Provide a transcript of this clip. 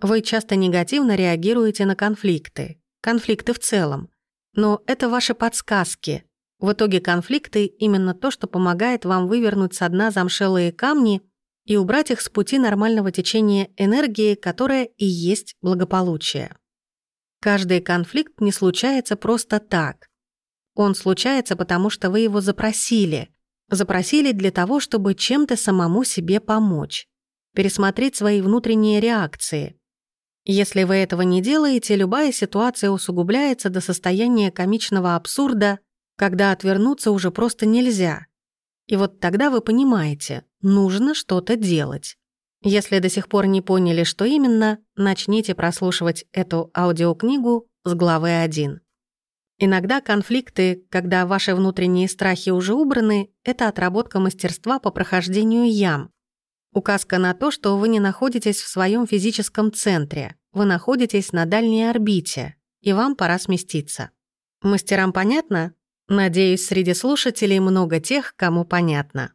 Вы часто негативно реагируете на конфликты, конфликты в целом. Но это ваши подсказки. В итоге конфликты — именно то, что помогает вам вывернуть со дна замшелые камни и убрать их с пути нормального течения энергии, которая и есть благополучие. Каждый конфликт не случается просто так. Он случается потому, что вы его запросили. Запросили для того, чтобы чем-то самому себе помочь. Пересмотреть свои внутренние реакции. Если вы этого не делаете, любая ситуация усугубляется до состояния комичного абсурда, когда отвернуться уже просто нельзя. И вот тогда вы понимаете, нужно что-то делать. Если до сих пор не поняли, что именно, начните прослушивать эту аудиокнигу с главы 1. Иногда конфликты, когда ваши внутренние страхи уже убраны, это отработка мастерства по прохождению ям, Указка на то, что вы не находитесь в своем физическом центре, вы находитесь на дальней орбите, и вам пора сместиться. Мастерам понятно? Надеюсь, среди слушателей много тех, кому понятно.